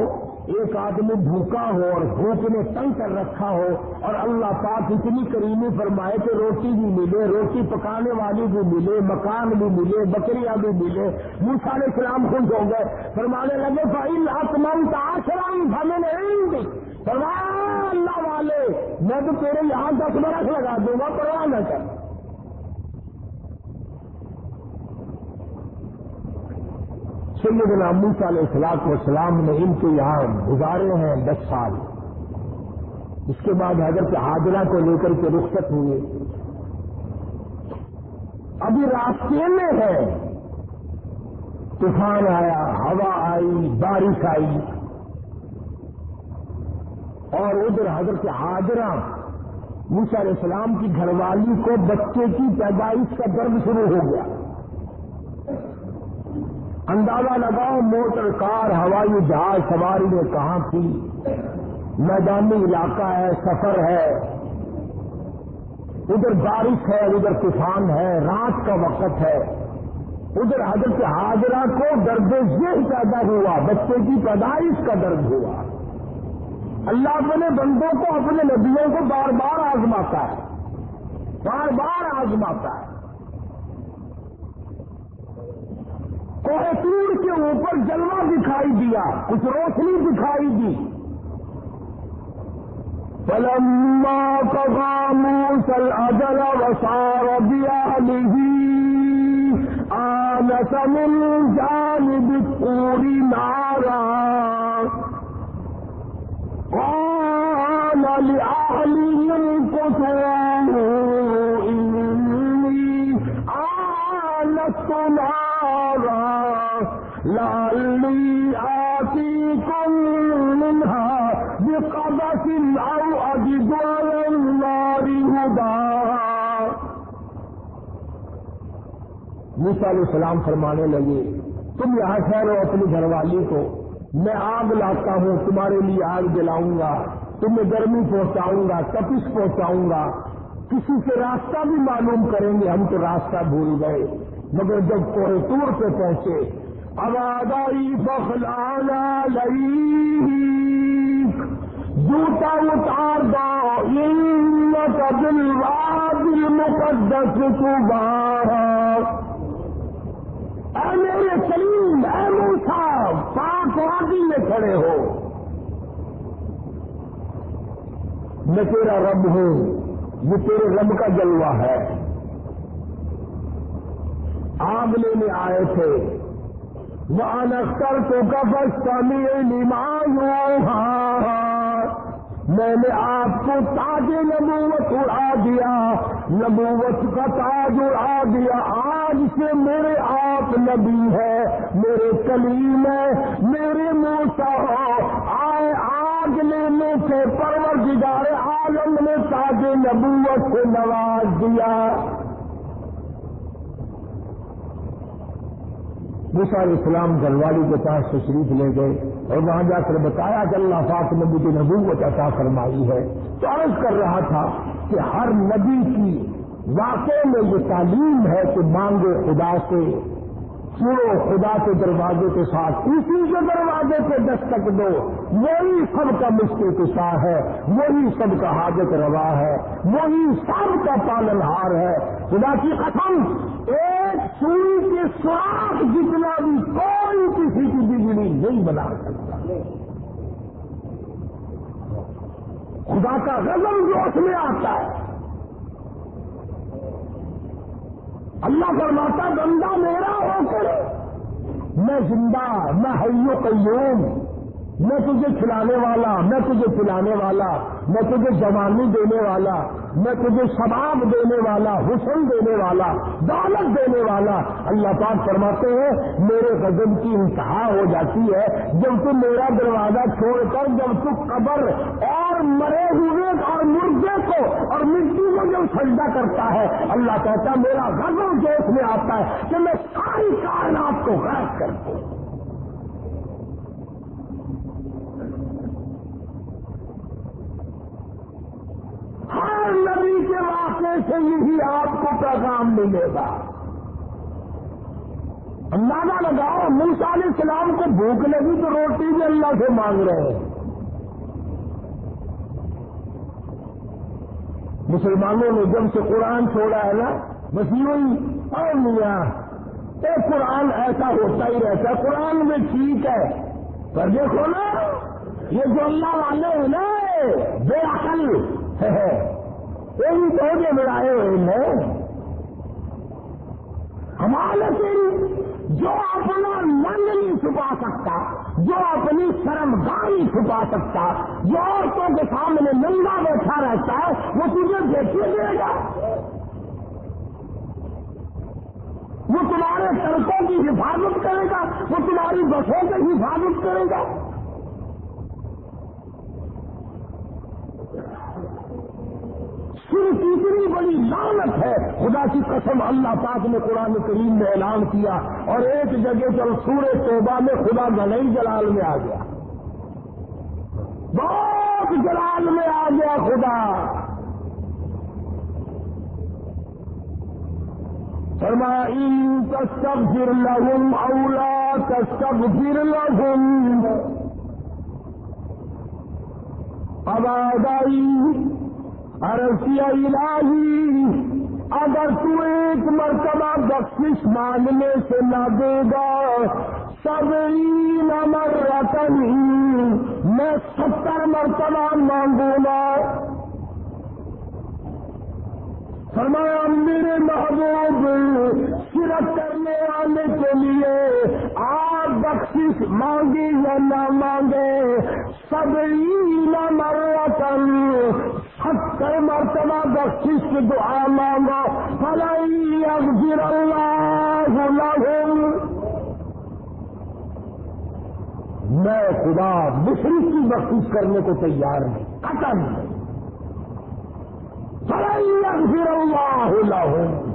ایک آدمی بھوکا ہو اور بھوک نے تنگ کر رکھا ہو اور اللہ پاک اتنی کریمی فرمائے کہ روٹی بھی ملے، روٹی پکانے والی بھی ملے، مکان بھی ملے، بکریاں بھی ملے۔ علیہ السلام خوش ہو گئے، فرمانے لگے بھائی آتمن آشرم ہمیں فرمایا، اللہ والے، میں تو تیرے یہاں دس برس لگا دوں گا، پرواہ نہ کر۔ سیدنا موسا علیہ السلاط والسلام نے ان کے یہاں گزارے ہیں دس سال۔ اس کے بعد حضرت حاضرہ کو لے کر کے رخصت ہوئے۔ ابھی راستے میں ہے۔ طوفان آیا، ہوا آئی، بارش آئی۔ اور ادھر حضرت حاضرہ موسا علیہ السلام کی گھر والی کو بچے کی پیدائش کا درد شروع ہو گیا۔ اندازہ لگاؤ موٹر کار، ہوائی جہاز، سواری میں کہاں تھی؟ میدانی علاقہ ہے، سفر ہے۔ ادھر بارش ہے، ادھر طوفان ہے، رات کا وقت ہے۔ ادھر حضرت حاضرہ کو درد ذہن پیدا ہوا، بچے کی پیدائش کا درد ہوا۔ اللہ اپنے بندوں کو، اپنے نبیوں کو بار بار آزماتا ہے۔ بار بار آزماتا ہے۔ کوہتور کے اوپر جلوہ دکھائی دیا، کچھ روشنی دکھائی دی۔ پلما موسل اجل وسار دیا آنس من جانب پوری نارا۔ قال لأهلهم كتواه لعلی آتیکم منها بقبس او اجد النار موسیٰ علیہ السلام فرمانے لگے، تم یہاں ٹھہرو اپنی گھر والی کو، میں آگ لاتا ہوں، تمہارے لیے آگ جلاؤں گا، تمہیں گرمی پہنچاؤں گا، تپش پہنچاؤں گا، کسی سے راستہ بھی معلوم کریں گے، ہم تو راستہ بھول گئے، مگر جب کوہ تور پہ پہنچے اب آدائی لئی جوتا اتار دو کا دل دل مقدس کو باہر اے میرے سلیم، اے موسا پاک وادی میں کھڑے ہو۔ میں تیرا رب ہوں، یہ تیرے رب کا جلوہ ہے۔ آگ لینے آئے تھے۔ وہ انختر تو کبس کمی نمایوں میں نے آپ کو تاج نبوت اڑا دیا. نبوت کا تاج اڑا دیا. آج سے میرے آپ نبی ہے. میرے کلیم ہے. میرے موسا آئے آگ لینے سے پرور گزارے عالم نے تاج نبوت سے نواز دیا. موسا اسلام گلواڑی کے پاس تشریف لے گئے اور وہاں جا کر بتایا کہ اللہ پاک نے مجھے نبوت عطا فرمائی ہے۔ تو عرض کر رہا تھا کہ ہر نبی کی واقع میں یہ تعلیم ہے کہ مانگے خدا سے، سنو خدا کے دروازے کے ساتھ، اسی کے دروازے پہ دستک دو۔ وہی سب کا مشکل کشا ہے، وہی سب کا حاجت روا ہے، وہی سب کا پالن ہار ہے۔ خدا کی قسم، ایک سوئی کے سوراخ جتنا بھی کوئی کسی کی بجلی نہیں بنا سکتا۔ خدا کا غزل جو اس میں آتا ہے۔ اللہ فرماتا بندہ میرا ہو کر، میں زندہ، میں حیو قیوم، میں تجھے کھلانے والا، میں تجھے پلانے والا میں تجھے جوانی دینے والا، میں تجھے شباب دینے والا، حسن دینے والا، دولت دینے والا۔ اللہ پاک فرماتے ہیں، میرے غزل کی انتہا ہو جاتی ہے جب تو میرا دروازہ چھوڑ کر، جب تو قبر اور مرے ہوئے اور مردے کو اور مٹی کو جب سجدہ کرتا ہے، اللہ کہتا میرا غزل جوش میں آتا ہے کہ میں ساری کائنات کو غرض کرتا ہوں ہر نبی کے واقعے سے یہی آپ کو پیغام ملے گا۔ اندازہ لگاؤ موسا علیہ السلام کو بھوک لگی تو روٹی بھی اللہ سے مانگ رہے ہیں۔ مسلمانوں نے جب سے قرآن چھوڑا ہے نا بس یوں اور میاں ایک قرآن، ایسا ہوتا ہی رہتا ہے۔ قرآن میں ٹھیک ہے۔ پر دیکھو نا، یہ جو اللہ والے ہیں نا، بے عقل۔ پودے بڑھائے ہوئے ہیں ہمارے جو اپنا من نہیں چھپا سکتا، جو اپنی شرم گاڑی چھپا سکتا، جو عورتوں کے سامنے ننگا بیٹھا رہتا ہے، وہ تجھے دیکھے دے گا۔ وہ تمہارے سڑکوں کی حفاظت کرے گا، وہ تمہاری بسوں کی حفاظت کرے گا۔ صرف اتنی بڑی لانت ہے۔ خدا کی قسم اللہ پاک نے قرآن کریم میں اعلان کیا اور ایک جگہ پر سورہ توبہ میں خدا گنئی جلال میں آ گیا۔ بہت جلال میں آ گیا خدا۔ فرما، ان تستغفر لهم او لا تستغفر لهم اب آدائی ارسیا الہی، اگر تو ایک مرتبہ بخشش مانگنے سے نہ دے گا سب نمر رتن میں ستر مرتبہ مانگوں گا. فرمایا، میرے محبوب شرک کرنے والے کے لیے آپ بخشش مانگی یا نہ مانگے سب نمر رتن ستر مرتبہ بخشش کی دعا مانگو فلائی اغفر اللہ لهم. میں خدا مشرق کی بخشش کرنے کو تیار نہیں قتل فلائی اغفر اللہ لهم۔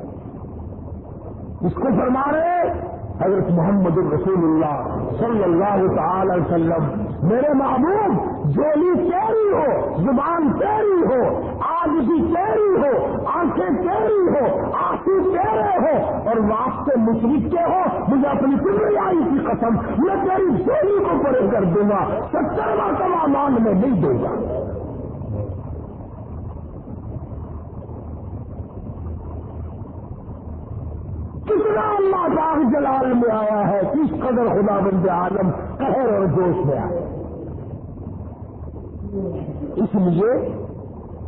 اس کو فرما رہے حضرت محمد الرسول اللہ صلی اللہ تعالی وسلم، میرے محبوب، جولی تیری ہو، زبان تیری ہو آگ بھی تیری ہو، آنکھیں تیری ہو، آنسو تیرے ہو، اور واسطے مشرق کے ہو، مجھے اپنی پوری کی قسم، میں تیری جولی کو پڑے کر دوں گا ستر مرتبہ مان میں نہیں دوں گا۔ کتنا اللہ باغ جلال میں آیا ہے کس قدر خدا بند عالم قہر اور جوش میں آیا اس لیے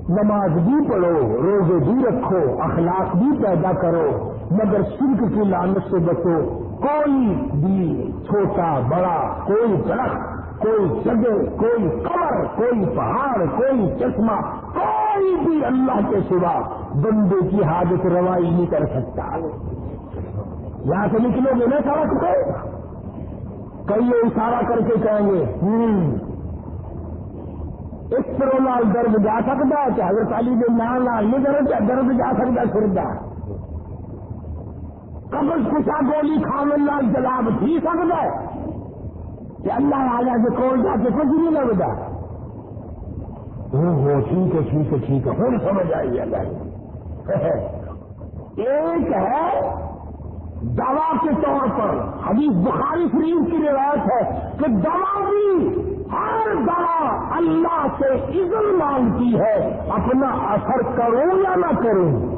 نماز بھی پڑھو، روزے بھی رکھو، اخلاق بھی پیدا کرو، مگر شرک کی لانت سے بچو۔ کوئی بھی چھوٹا، بڑا، کوئی درخت، کوئی جگہ، کوئی قبر، کوئی پہاڑ، کوئی چشمہ، کوئی بھی اللہ کے سوا بندے کی حاجت روائی نہیں کر سکتا۔ یہاں سے نکلو گے نا سڑک پہ کئی اشارہ کر کے کہیں گے، ہوں۔ اس پر لال درد جا سکتا ہے کہ حضرت علی کے نام لال نہیں کرو کیا درد جا سکتا سردا قبض کشا گولی خام لال جلاب تھی سکتا ہے؟ کہ اللہ آ جا کے کون جا کے کچھ نہیں لگتا۔ ٹھیک ہے ٹھیک ہے ٹھیک ہے۔ پھر سمجھ آئی، اللہ۔ ایک ہے دوا کے طور پر حدیث بخاری شریف کی روایت ہے کہ دوا بھی ہر دوا اللہ سے عزل مانگتی ہے، اپنا اثر کروں یا نہ کروں؟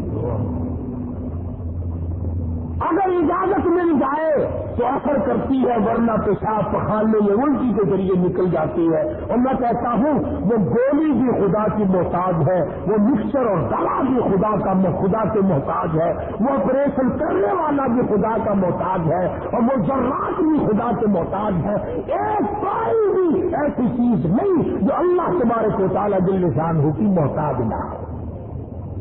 اگر اجازت مل جائے تو اثر کرتی ہے، ورنہ پیشاب پخانے میں الٹی کے ذریعے نکل جاتی ہے۔ اور میں کہتا ہوں، وہ گولی بھی خدا کی محتاج ہے، وہ مکسچر اور دوا بھی خدا کا خدا کے محتاج ہے۔ وہ آپریشن کرنے والا بھی خدا کا محتاج ہے، اور وہ ذرات بھی خدا کے محتاج ہے ایک کوئی بھی ایسی چیز نہیں جو اللہ تمہارے کو تعالیٰ دل نشان ہو کی محتاج نہ ہو۔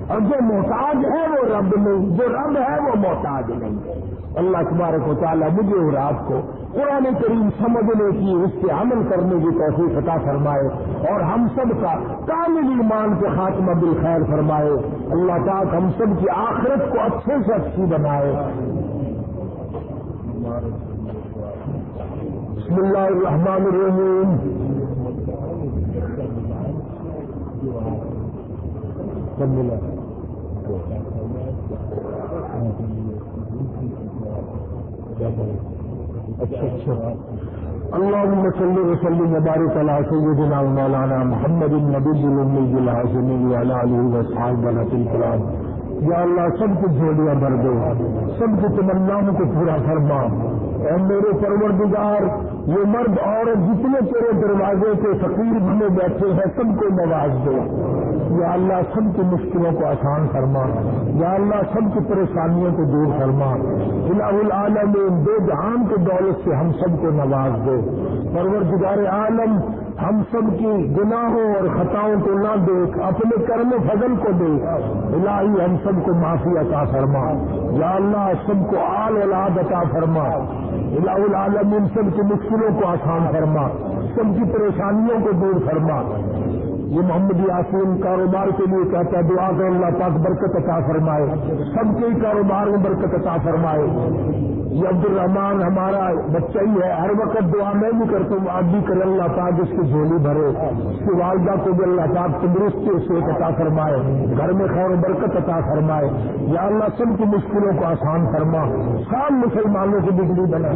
اور جو محتاج ہے وہ رب نہیں جو رب ہے وہ محتاج نہیں اللہ تبارک و تعالیٰ مجھے اور آپ کو قرآن کریم سمجھنے کی، اس سے عمل کرنے کی توفیق عطا فرمائے اور ہم سب کا کامل ایمان کے خاتمہ بالخیر فرمائے۔ اللہ تعالیٰ ہم سب کی آخرت کو اچھے سے اچھی بنائے۔ بسم اللہ الرحمن الرحیم۔ سب ملا اچھا اچھا۔ اللهم صل وسلم وبارك على سيدنا مولانا محمد النبي الامي الهاشمي وعلى اله واصحابه الكرام یا اللہ، سب کی جھولیاں بھر دو سب کی تمناؤں کو پورا فرما۔ اے میرے پروردگار یہ مرد عورت جتنے تیرے دروازے کے فقیر بنے بیٹھے ہیں سب کو نواز دو۔ یا اللہ سب کی مشکلوں کو آسان فرما۔ یا اللہ سب کی پریشانیوں کو دور فرما۔ الہ العالم دو جہان کے دولت سے ہم سب کو نواز دو۔ پروردگار عالم، ہم سب کی گناہوں اور خطاؤں کو نہ دیکھ، اپنے کرم فضل کو دیکھ۔ الہی، ہم سب کو معافی عطا فرما۔ یا اللہ، سب کو آل اولاد عطا فرما۔ الہ العالم ان سب کی مشکلوں کو آسان فرما سب کی پریشانیوں کو دور فرما۔ یہ محمد یاسین کاروبار کے لیے کہتا ہے، دعا کر اللہ پاک برکت عطا فرمائے، سب کے کاروبار میں برکت عطا فرمائے۔ یہ عبد الرحمان ہمارا بچہ ہی ہے، ہر وقت دعا میں بھی کرتا ہوں، آپ بھی کرے اللہ پاک اس کی جھولی بھرے۔ اس کی والدہ کو بھی اللہ پاک تندرستی سے عطا فرمائے، گھر میں خیر و برکت عطا فرمائے۔ یا اللہ سب کی مشکلوں کو آسان فرما سال مسلمانوں کی بجلی بنا۔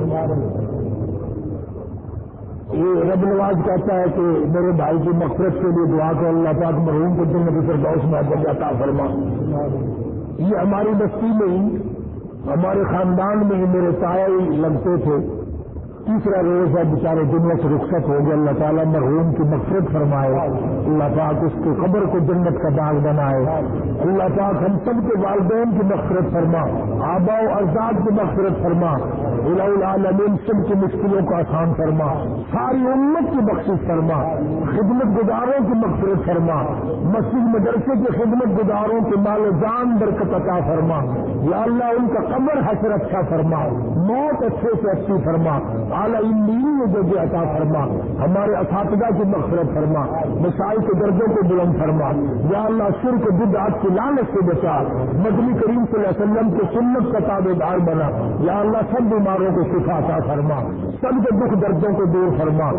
یہ رب نواز کہتا ہے کہ میرے بھائی کی مقصد کے لیے دعا کر اللہ پاک مرحوم کو دن سر فردوس میں جاتا فرما۔ یہ ہماری بستی میں ہی، ہمارے خاندان میں ہی میرے سائے لگتے تھے۔ تیسرا روز ہے بیچارے دنیا سے رخصت ہو گیا، اللہ تعالیٰ مرحوم کی مقصد فرمائے۔ اللہ پاک اس کی قبر کو جنت کا باغ بنائے۔ اللہ پاک ہم سب کے والدین کی مقصد فرما آبا و اجداد کی مقصد فرما۔ العالمین سب کی مشکلوں کو آسان فرما۔ ساری امت کی مقصد فرما۔ خدمت گزاروں کی مقصد فرما۔ مسجد مدرسے کے خدمت گزاروں کے مال جان برکت عطا فرما۔ یا اللہ ان کا قبر حسر اچھا فرما۔ موت اچھے سے اچھی فرما۔ اعلیٰ علمی جو عطا فرما، ہمارے اساتذہ کی مغفرت فرما، مسائل کے درجوں کو بلند فرما۔ یا اللہ سر کے دودھ آج کی لالچ سے بچا۔ مدنی کریم صلی اللہ علیہ وسلم کے سنت کا تابے دار بنا۔ یا اللہ، سب بیماروں کو شفا عطا فرما۔ سب کے دکھ دردوں کو دور فرما۔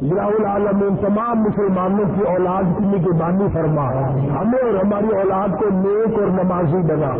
العالم ان تمام مسلمانوں کی اولاد کی نگبانی فرما۔ ہمیں اور ہماری اولاد کو نیک اور نمازی بنا۔